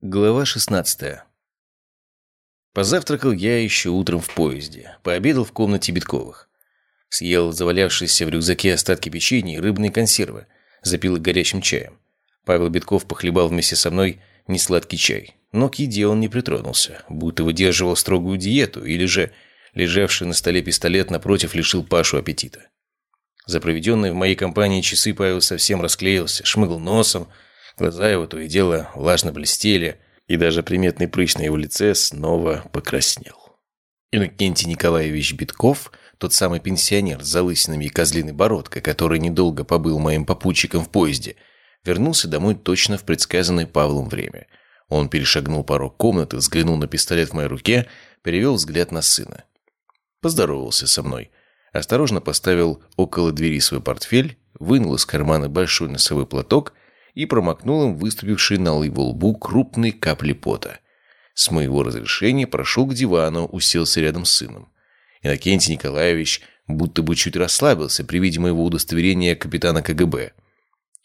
Глава 16 Позавтракал я еще утром в поезде, пообедал в комнате Битковых. Съел завалявшиеся в рюкзаке остатки печенья и рыбные консервы, запил их горячим чаем. Павел Битков похлебал вместе со мной несладкий чай, но к еде он не притронулся, будто выдерживал строгую диету, или же лежавший на столе пистолет напротив лишил Пашу аппетита. За проведенные в моей компании часы Павел совсем расклеился, шмыгал носом, Глаза его то и дело влажно блестели, и даже приметный прыщ на его лице снова покраснел. Иннокентий Николаевич Битков, тот самый пенсионер с залысинами и козлиной бородкой, который недолго побыл моим попутчиком в поезде, вернулся домой точно в предсказанное Павлом время. Он перешагнул порог комнаты, взглянул на пистолет в моей руке, перевел взгляд на сына. Поздоровался со мной. Осторожно поставил около двери свой портфель, вынул из кармана большой носовой платок – и промокнул им выступившие на его лбу крупные капли пота. С моего разрешения прошел к дивану, уселся рядом с сыном. Иннокентий Николаевич будто бы чуть расслабился при виде моего удостоверения капитана КГБ.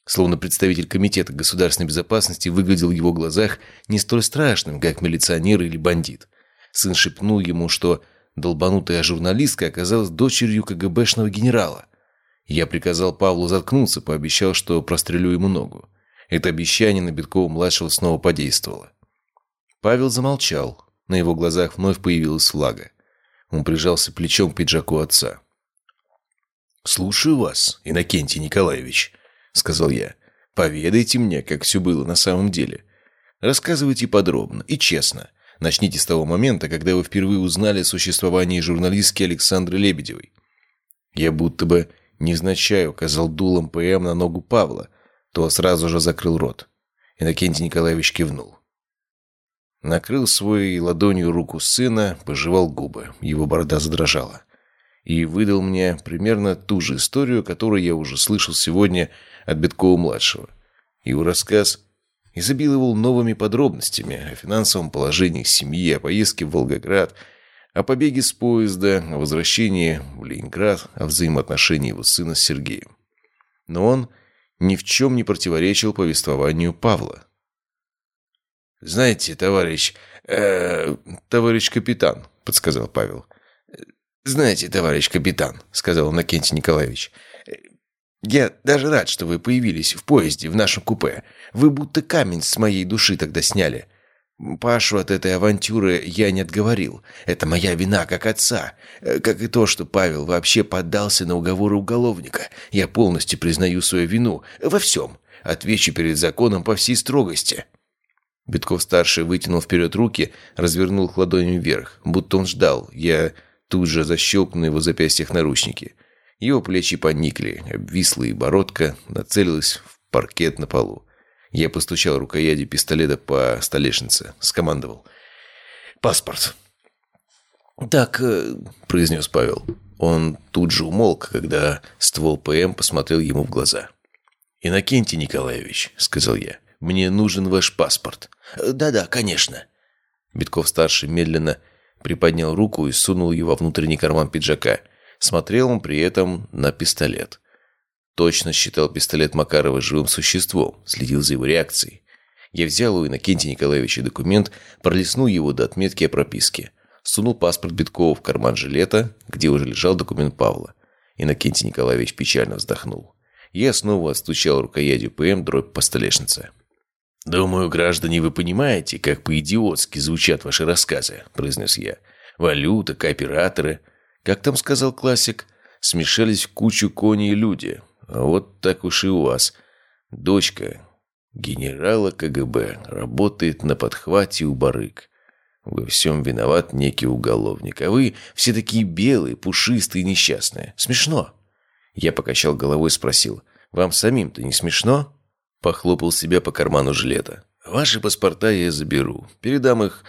Словно представитель Комитета государственной безопасности выглядел в его глазах не столь страшным, как милиционер или бандит. Сын шепнул ему, что долбанутая журналистка оказалась дочерью КГБшного генерала. Я приказал Павлу заткнуться, пообещал, что прострелю ему ногу. Это обещание на Биткова-младшего снова подействовало. Павел замолчал. На его глазах вновь появилась влага. Он прижался плечом к пиджаку отца. «Слушаю вас, Иннокентий Николаевич», — сказал я. «Поведайте мне, как все было на самом деле. Рассказывайте подробно и честно. Начните с того момента, когда вы впервые узнали о существовании журналистки Александры Лебедевой». Я будто бы невзначай указал дулом ПМ на ногу Павла, то сразу же закрыл рот. Иннокентий Николаевич кивнул. Накрыл своей ладонью руку сына, пожевал губы. Его борода задрожала. И выдал мне примерно ту же историю, которую я уже слышал сегодня от Беткова-младшего. Его рассказ изобиловал новыми подробностями о финансовом положении семьи, о поездке в Волгоград, о побеге с поезда, о возвращении в Ленинград, о взаимоотношении его сына с Сергеем. Но он ни в чем не противоречил повествованию Павла. «Знаете, товарищ... Э, товарищ капитан», — подсказал Павел. «Знаете, товарищ капитан», — сказал Накентий Николаевич, «я даже рад, что вы появились в поезде в нашем купе. Вы будто камень с моей души тогда сняли. Пашу от этой авантюры я не отговорил. Это моя вина как отца. Э, как и то, что Павел вообще поддался на уговоры уголовника. Я полностью признаю свою вину. Во всем. Отвечу перед законом по всей строгости». Битков-старший вытянул вперед руки, развернул их ладонями вверх, будто он ждал. Я тут же защелкнул его запястьях наручники. Его плечи поникли, обвислая бородка нацелилась в паркет на полу. Я постучал рукоятью пистолета по столешнице. Скомандовал. «Паспорт». «Так», э, — произнес Павел. Он тут же умолк, когда ствол ПМ посмотрел ему в глаза. «Иннокентий Николаевич», — сказал я, — «мне нужен ваш паспорт». «Да-да, конечно». Битков-старший медленно приподнял руку и сунул ее во внутренний карман пиджака. Смотрел он при этом на пистолет. Точно считал пистолет Макарова живым существом, следил за его реакцией. Я взял у Иннокентия Николаевича документ, пролистнул его до отметки о прописке. Сунул паспорт Биткова в карман жилета, где уже лежал документ Павла. Иннокентий Николаевич печально вздохнул. Я снова отстучал рукоятью ПМ дробь по столешнице. «Думаю, граждане, вы понимаете, как по-идиотски звучат ваши рассказы», – произнес я. «Валюта, кооператоры. Как там сказал классик? Смешались в кучу кони и люди. Вот так уж и у вас. Дочка генерала КГБ работает на подхвате у барык. Во всем виноват некий уголовник, а вы все такие белые, пушистые несчастные. Смешно?» Я покачал головой и спросил, «Вам самим-то не смешно?» Похлопал себя по карману жилета. «Ваши паспорта я заберу, передам их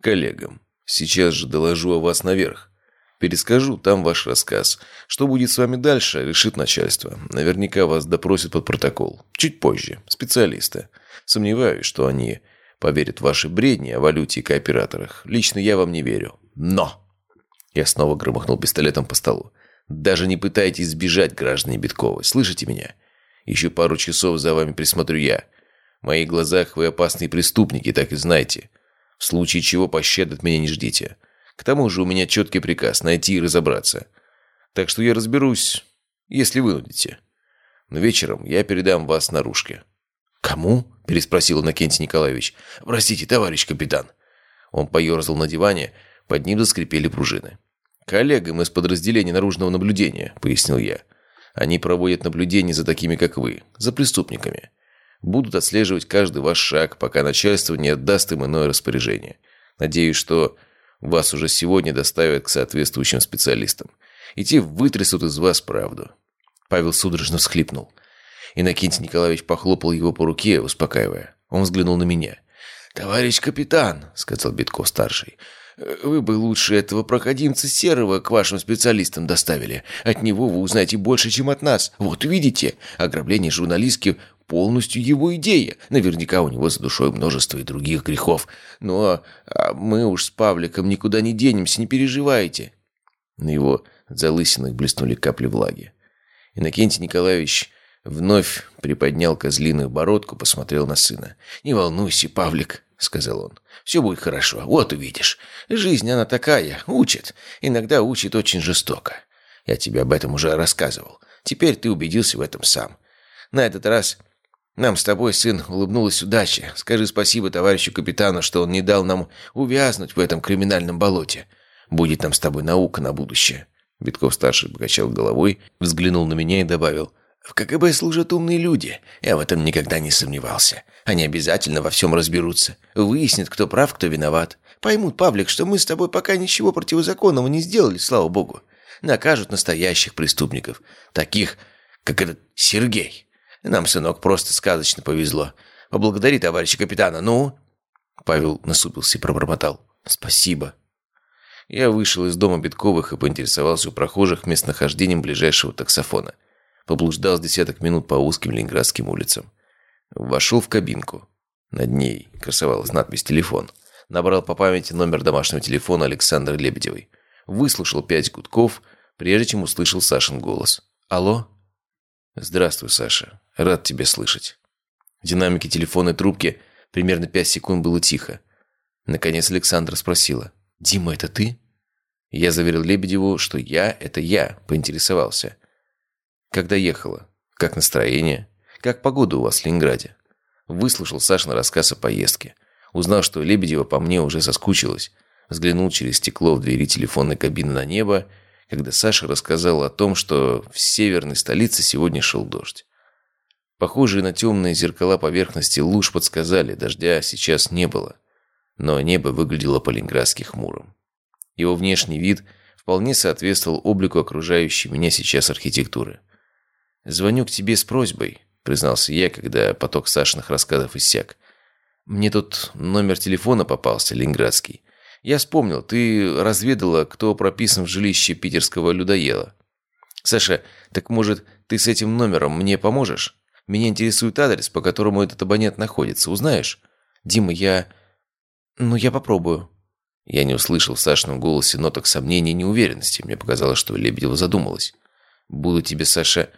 коллегам. Сейчас же доложу о вас наверх. Перескажу, там ваш рассказ. Что будет с вами дальше, решит начальство. Наверняка вас допросят под протокол. Чуть позже. Специалисты. Сомневаюсь, что они поверят в ваши бредни о валюте и кооператорах. Лично я вам не верю. Но!» Я снова громыхнул пистолетом по столу. «Даже не пытайтесь сбежать, граждане Битковы. Слышите меня? Еще пару часов за вами присмотрю я. В моих глазах вы опасные преступники, так и знайте. В случае чего пощады от меня не ждите. К тому же у меня четкий приказ – найти и разобраться. Так что я разберусь, если вынудите. Но вечером я передам вас наружке». «Кому?» – переспросил Иннокентий Николаевич. «Простите, товарищ капитан». Он поерзал на диване, под ним заскрипели пружины. «Коллегам из подразделения наружного наблюдения», – пояснил я. «Они проводят наблюдение за такими, как вы, за преступниками. Будут отслеживать каждый ваш шаг, пока начальство не отдаст им иное распоряжение. Надеюсь, что вас уже сегодня доставят к соответствующим специалистам. И те вытрясут из вас правду». Павел судорожно всхлипнул. Иннокентий Николаевич похлопал его по руке, успокаивая. Он взглянул на меня. «Товарищ капитан», — сказал Битков-старший, — «вы бы лучше этого проходимца Серого к вашим специалистам доставили. От него вы узнаете больше, чем от нас. Вот видите, ограбление журналистки полностью его идея. Наверняка у него за душой множество и других грехов. Но а мы уж с Павликом никуда не денемся, не переживайте». На его залысинах блеснули капли влаги. Иннокентий Николаевич Вновь приподнял козлиную бородку, посмотрел на сына. «Не волнуйся, Павлик», — сказал он. «Все будет хорошо, вот увидишь. Жизнь, она такая, учит. Иногда учит очень жестоко. Я тебе об этом уже рассказывал. Теперь ты убедился в этом сам. На этот раз нам с тобой, сын, улыбнулась удача. Скажи спасибо товарищу капитану, что он не дал нам увязнуть в этом криминальном болоте. Будет нам с тобой наука на будущее». Битков-старший покачал головой, взглянул на меня и добавил – в КГБ служат умные люди. Я в этом никогда не сомневался. Они обязательно во всем разберутся. Выяснят, кто прав, кто виноват. Поймут, Павлик, что мы с тобой пока ничего противозаконного не сделали, слава богу. Накажут настоящих преступников. Таких, как этот Сергей. Нам, сынок, просто сказочно повезло. Поблагодари товарища капитана, ну?» Павел насупился и пробормотал. «Спасибо». Я вышел из дома Битковых и поинтересовался у прохожих местонахождением ближайшего таксофона. Поблуждал с десяток минут по узким ленинградским улицам. Вошел в кабинку. Над ней красовалась надпись «Телефон». Набрал по памяти номер домашнего телефона Александры Лебедевой. Выслушал пять гудков, прежде чем услышал Сашин голос. «Алло?» «Здравствуй, Саша. Рад тебя слышать». В динамике телефонной трубки примерно пять секунд было тихо. Наконец Александра спросила. «Дима, это ты?» Я заверил Лебедеву, что я – это я, поинтересовался. Когда ехала? Как настроение? Как погода у вас в Ленинграде? Выслушал Сашин рассказ о поездке. Узнал, что Лебедева по мне уже соскучилась. Взглянул через стекло в двери телефонной кабины на небо, когда Саша рассказал о том, что в северной столице сегодня шел дождь. Похожие на темные зеркала поверхности луж подсказали, дождя сейчас не было. Но небо выглядело по-ленинградски хмурым. Его внешний вид вполне соответствовал облику окружающей меня сейчас архитектуры – «Звоню к тебе с просьбой», — признался я, когда поток Сашиных рассказов иссяк. «Мне тут номер телефона попался, ленинградский. Я вспомнил, ты разведала, кто прописан в жилище питерского людоела. Саша, так может, ты с этим номером мне поможешь? Меня интересует адрес, по которому этот абонент находится. Узнаешь? Дима, я... Ну, я попробую». Я не услышал в Сашином голосе ноток сомнения и неуверенности. Мне показалось, что Лебедева задумалась. «Буду тебе, Саша,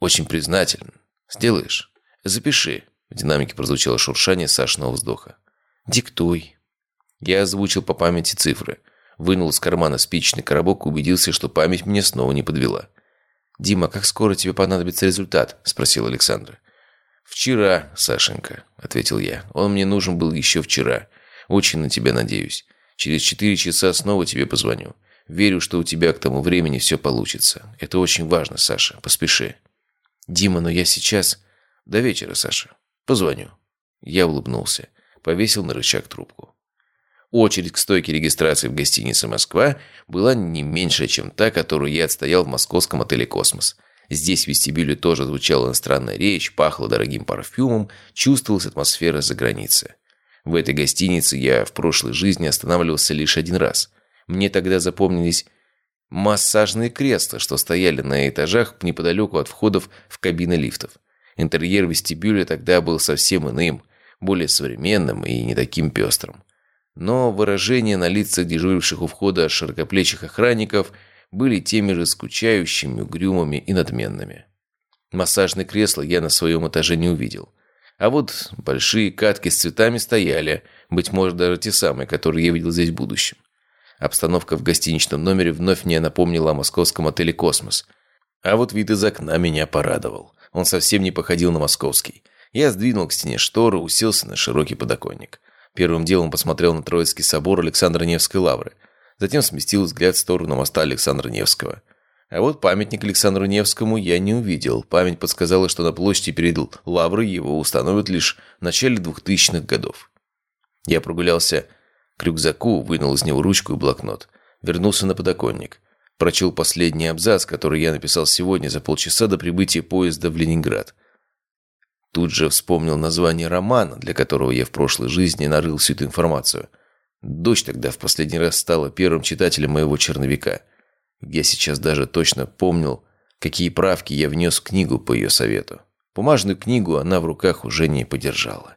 очень признателен. Сделаешь? Запиши. В динамике прозвучало шуршание Сашиного вздоха. Диктуй. Я озвучил по памяти цифры. Вынул из кармана спичный коробок и убедился, что память мне снова не подвела. «Дима, как скоро тебе понадобится результат?» – спросил Александр. «Вчера, Сашенька», – ответил я. «Он мне нужен был еще вчера. Очень на тебя надеюсь. Через четыре часа снова тебе позвоню. Верю, что у тебя к тому времени все получится. Это очень важно, Саша. Поспеши». «Дима, но я сейчас...» «До вечера, Саша. Позвоню». Я улыбнулся. Повесил на рычаг трубку. Очередь к стойке регистрации в гостинице «Москва» была не меньше, чем та, которую я отстоял в московском отеле «Космос». Здесь в вестибюле тоже звучала иностранная речь, пахло дорогим парфюмом, чувствовалась атмосфера за границей. В этой гостинице я в прошлой жизни останавливался лишь один раз. Мне тогда запомнились массажные кресла, что стояли на этажах неподалеку от входов в кабины лифтов. Интерьер вестибюля тогда был совсем иным, более современным и не таким пестрым. Но выражения на лицах дежуривших у входа широкоплечих охранников были теми же скучающими, угрюмыми и надменными. Массажные кресла я на своем этаже не увидел. А вот большие катки с цветами стояли, быть может, даже те самые, которые я видел здесь в будущем. Обстановка в гостиничном номере вновь мне напомнила о московском отеле «Космос». А вот вид из окна меня порадовал. Он совсем не походил на московский. Я сдвинул к стене шторы, уселся на широкий подоконник. Первым делом посмотрел на Троицкий собор Александра Невской лавры. Затем сместил взгляд в сторону моста Александра Невского. А вот памятник Александру Невскому я не увидел. Память подсказала, что на площади перед Лаврой его установят лишь в начале 2000-х годов. Я прогулялся к рюкзаку, вынул из него ручку и блокнот. Вернулся на подоконник. Прочел последний абзац, который я написал сегодня за полчаса до прибытия поезда в Ленинград. Тут же вспомнил название романа, для которого я в прошлой жизни нарыл всю эту информацию. Дочь тогда в последний раз стала первым читателем моего черновика – я сейчас даже точно помнил, какие правки я внес в книгу по ее совету. Бумажную книгу она в руках уже не подержала.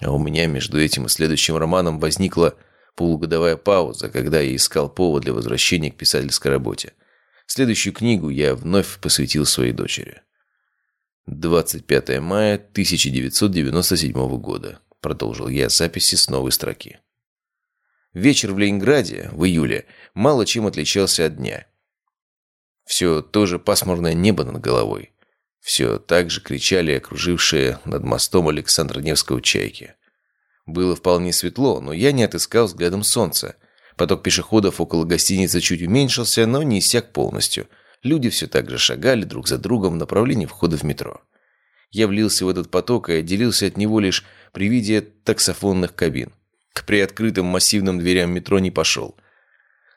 А у меня между этим и следующим романом возникла полугодовая пауза, когда я искал повод для возвращения к писательской работе. Следующую книгу я вновь посвятил своей дочери. 25 мая 1997 года. Продолжил я записи с новой строки. Вечер в Ленинграде в июле мало чем отличался от дня. Все то же пасмурное небо над головой. Все так же кричали окружившие над мостом Александра Невского чайки. Было вполне светло, но я не отыскал взглядом солнца. Поток пешеходов около гостиницы чуть уменьшился, но не иссяк полностью. Люди все так же шагали друг за другом в направлении входа в метро. Я влился в этот поток и отделился от него лишь при виде таксофонных кабин. К приоткрытым массивным дверям метро не пошел.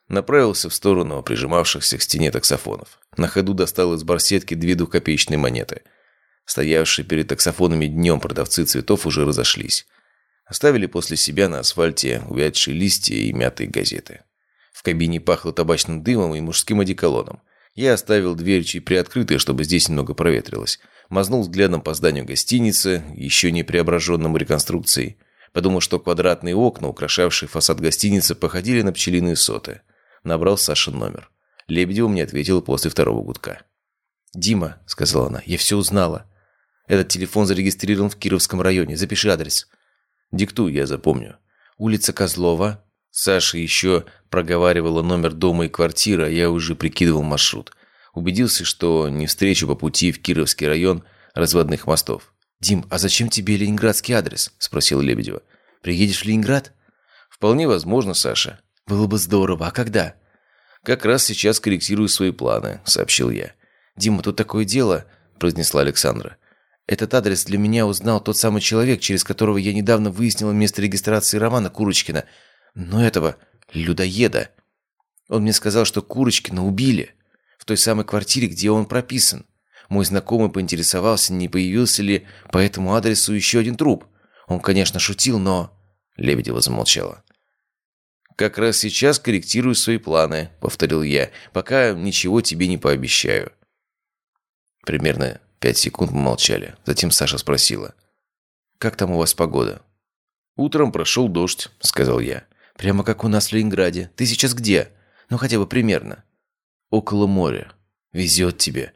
Направился в сторону прижимавшихся к стене таксофонов. На ходу достал из барсетки две двухкопеечные монеты. Стоявшие перед таксофонами днем продавцы цветов уже разошлись. Оставили после себя на асфальте увядшие листья и мятые газеты. В кабине пахло табачным дымом и мужским одеколоном. Я оставил дверь чуть приоткрытой, чтобы здесь немного проветрилось. Мазнул взглядом по зданию гостиницы, еще не преображенному реконструкцией. Подумал, что квадратные окна, украшавшие фасад гостиницы, походили на пчелиные соты. Набрал Сашин номер. Лебедева мне ответила после второго гудка. «Дима», — сказала она, — «я все узнала. Этот телефон зарегистрирован в Кировском районе. Запиши адрес». «Диктуй, я запомню». «Улица Козлова». Саша еще проговаривала номер дома и квартиры, а я уже прикидывал маршрут. Убедился, что не встречу по пути в Кировский район разводных мостов. «Дим, а зачем тебе ленинградский адрес?» – спросил Лебедева. «Приедешь в Ленинград?» «Вполне возможно, Саша». «Было бы здорово. А когда?» «Как раз сейчас корректирую свои планы», – сообщил я. «Дима, тут такое дело», – произнесла Александра. «Этот адрес для меня узнал тот самый человек, через которого я недавно выяснила место регистрации Романа Курочкина. Но этого людоеда. Он мне сказал, что Курочкина убили. В той самой квартире, где он прописан. Мой знакомый поинтересовался, не появился ли по этому адресу еще один труп. Он, конечно, шутил, но...» Лебедева замолчала. «Как раз сейчас корректирую свои планы», — повторил я, «пока ничего тебе не пообещаю». Примерно пять секунд мы молчали. Затем Саша спросила. «Как там у вас погода?» «Утром прошел дождь», — сказал я. «Прямо как у нас в Ленинграде. Ты сейчас где? Ну, хотя бы примерно». «Около моря. Везет тебе.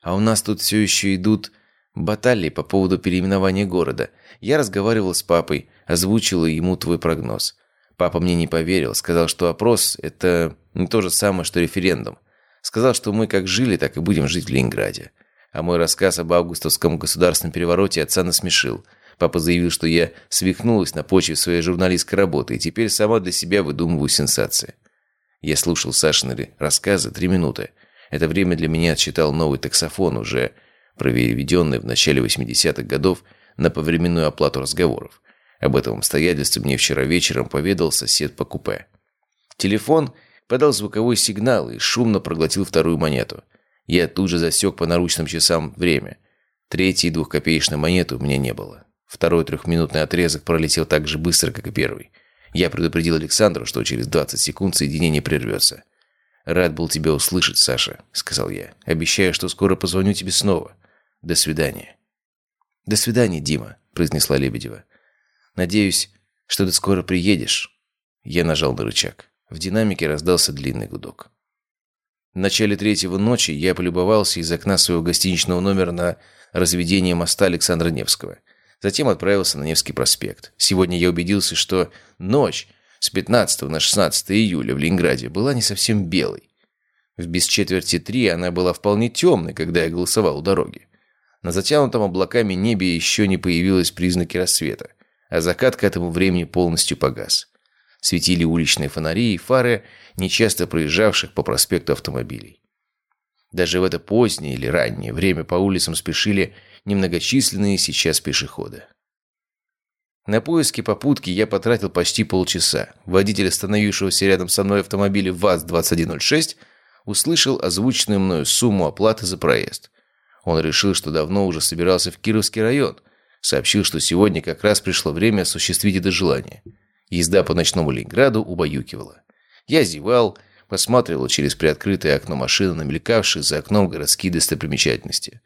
А у нас тут все еще идут баталии по поводу переименования города. Я разговаривал с папой, озвучил ему твой прогноз. Папа мне не поверил, сказал, что опрос – это не то же самое, что референдум. Сказал, что мы как жили, так и будем жить в Ленинграде. А мой рассказ об августовском государственном перевороте отца насмешил. Папа заявил, что я свихнулась на почве своей журналистской работы и теперь сама для себя выдумываю сенсации. Я слушал Сашины рассказы три минуты – это время для меня отсчитал новый таксофон, уже проведенный в начале 80-х годов на повременную оплату разговоров. Об этом обстоятельстве мне вчера вечером поведал сосед по купе. Телефон подал звуковой сигнал и шумно проглотил вторую монету. Я тут же засек по наручным часам время. Третьей двухкопеечной монеты у меня не было. Второй трехминутный отрезок пролетел так же быстро, как и первый. Я предупредил Александру, что через 20 секунд соединение прервется. «Рад был тебя услышать, Саша», — сказал я. «Обещаю, что скоро позвоню тебе снова. До свидания». «До свидания, Дима», — произнесла Лебедева. «Надеюсь, что ты скоро приедешь». Я нажал на рычаг. В динамике раздался длинный гудок. В начале третьего ночи я полюбовался из окна своего гостиничного номера на разведение моста Александра Невского. Затем отправился на Невский проспект. Сегодня я убедился, что ночь с 15 на 16 июля в Ленинграде была не совсем белой. В без четверти три она была вполне темной, когда я голосовал у дороги. На затянутом облаками небе еще не появилось признаки рассвета, а закат к этому времени полностью погас. Светили уличные фонари и фары нечасто проезжавших по проспекту автомобилей. Даже в это позднее или раннее время по улицам спешили немногочисленные сейчас пешеходы. На поиски попутки я потратил почти полчаса. Водитель остановившегося рядом со мной автомобиля ВАЗ-2106 услышал озвученную мною сумму оплаты за проезд. Он решил, что давно уже собирался в Кировский район. Сообщил, что сегодня как раз пришло время осуществить это желание. Езда по ночному Ленинграду убаюкивала. Я зевал, посматривал через приоткрытое окно машины на за окном городские достопримечательности.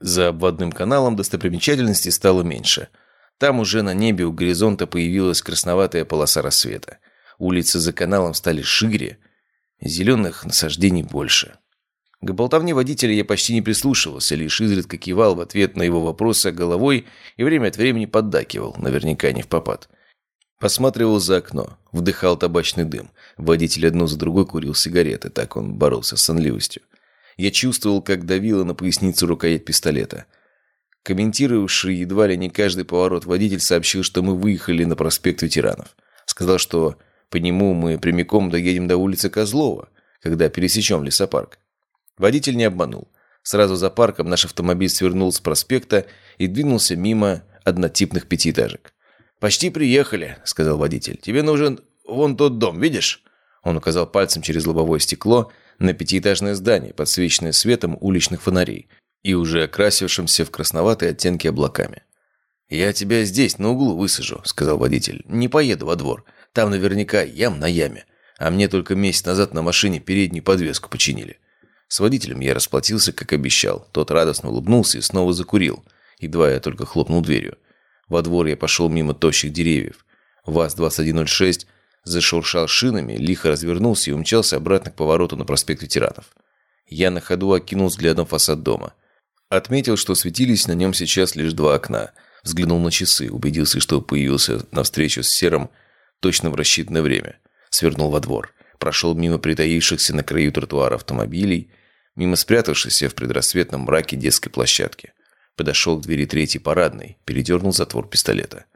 За обводным каналом достопримечательностей стало меньше. Там уже на небе у горизонта появилась красноватая полоса рассвета. Улицы за каналом стали шире, зеленых насаждений больше. К болтовне водителя я почти не прислушивался, лишь изредка кивал в ответ на его вопросы головой и время от времени поддакивал, наверняка не в попад. Посматривал за окно, вдыхал табачный дым. Водитель одну за другой курил сигареты, так он боролся с сонливостью. Я чувствовал, как давила на поясницу рукоять пистолета. Комментировавший едва ли не каждый поворот водитель сообщил, что мы выехали на проспект ветеранов. Сказал, что по нему мы прямиком доедем до улицы Козлова, когда пересечем лесопарк. Водитель не обманул. Сразу за парком наш автомобиль свернул с проспекта и двинулся мимо однотипных пятиэтажек. «Почти приехали», — сказал водитель. «Тебе нужен вон тот дом, видишь?» Он указал пальцем через лобовое стекло на пятиэтажное здание, подсвеченное светом уличных фонарей и уже окрасившимся в красноватые оттенки облаками. «Я тебя здесь, на углу, высажу», — сказал водитель. «Не поеду во двор. Там наверняка ям на яме. А мне только месяц назад на машине переднюю подвеску починили». С водителем я расплатился, как обещал. Тот радостно улыбнулся и снова закурил. Едва я только хлопнул дверью. Во двор я пошел мимо тощих деревьев. ВАЗ-2106 зашуршал шинами, лихо развернулся и умчался обратно к повороту на проспект ветеранов. Я на ходу окинул взглядом фасад дома. Отметил, что светились на нем сейчас лишь два окна. Взглянул на часы, убедился, что появился на встречу с Серым точно в рассчитанное время. Свернул во двор. Прошел мимо притаившихся на краю тротуара автомобилей, мимо спрятавшейся в предрассветном мраке детской площадки. Подошел к двери третьей парадной, передернул затвор пистолета.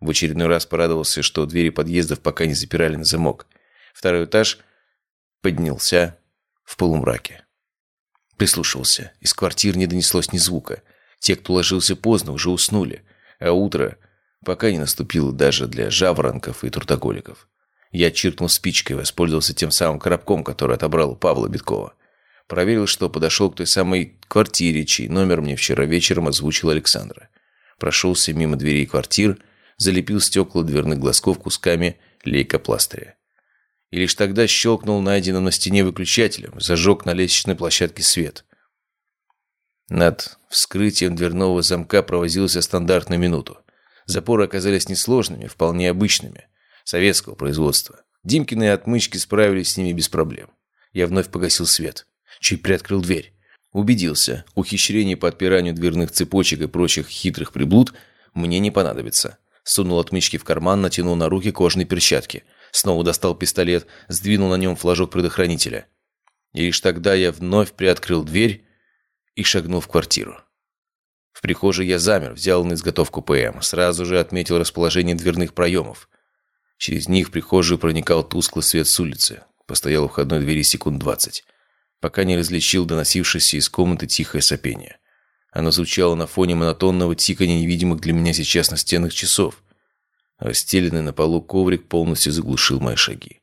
В очередной раз порадовался, что двери подъездов пока не запирали на замок. Второй этаж поднялся в полумраке. Прислушивался. Из квартир не донеслось ни звука. Те, кто ложился поздно, уже уснули. А утро пока не наступило даже для жаворонков и трудоголиков. Я чиркнул спичкой, воспользовался тем самым коробком, который отобрал у Павла Биткова. Проверил, что подошел к той самой квартире, чей номер мне вчера вечером озвучил Александра. Прошелся мимо дверей квартир, залепил стекла дверных глазков кусками лейкопластыря. И лишь тогда щелкнул найденным на стене выключателем, зажег на лестничной площадке свет. Над вскрытием дверного замка провозился стандартную минуту. Запоры оказались несложными, вполне обычными, советского производства. Димкины отмычки справились с ними без проблем. Я вновь погасил свет. Чуть приоткрыл дверь. Убедился, ухищрений по отпиранию дверных цепочек и прочих хитрых приблуд мне не понадобится. Сунул отмычки в карман, натянул на руки кожаные перчатки. Снова достал пистолет, сдвинул на нем флажок предохранителя. И лишь тогда я вновь приоткрыл дверь и шагнул в квартиру. В прихожей я замер, взял на изготовку ПМ. Сразу же отметил расположение дверных проемов. Через них в прихожую проникал тусклый свет с улицы. Постоял у входной двери секунд двадцать пока не различил доносившееся из комнаты тихое сопение. Оно звучало на фоне монотонного тикания невидимых для меня сейчас настенных часов. Расстеленный на полу коврик полностью заглушил мои шаги.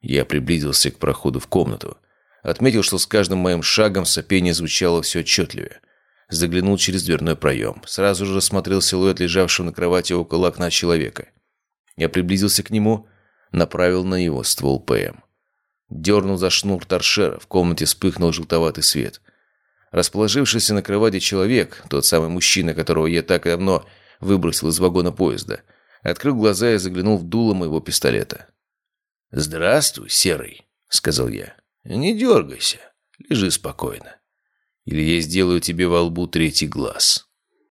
Я приблизился к проходу в комнату. Отметил, что с каждым моим шагом сопение звучало все отчетливее. Заглянул через дверной проем. Сразу же рассмотрел силуэт лежавшего на кровати около окна человека. Я приблизился к нему, направил на его ствол ПМ. Дернул за шнур торшера, в комнате вспыхнул желтоватый свет. Расположившийся на кровати человек, тот самый мужчина, которого я так давно выбросил из вагона поезда, открыл глаза и заглянул в дуло моего пистолета. «Здравствуй, Серый», — сказал я. «Не дергайся, лежи спокойно. Или я сделаю тебе во лбу третий глаз».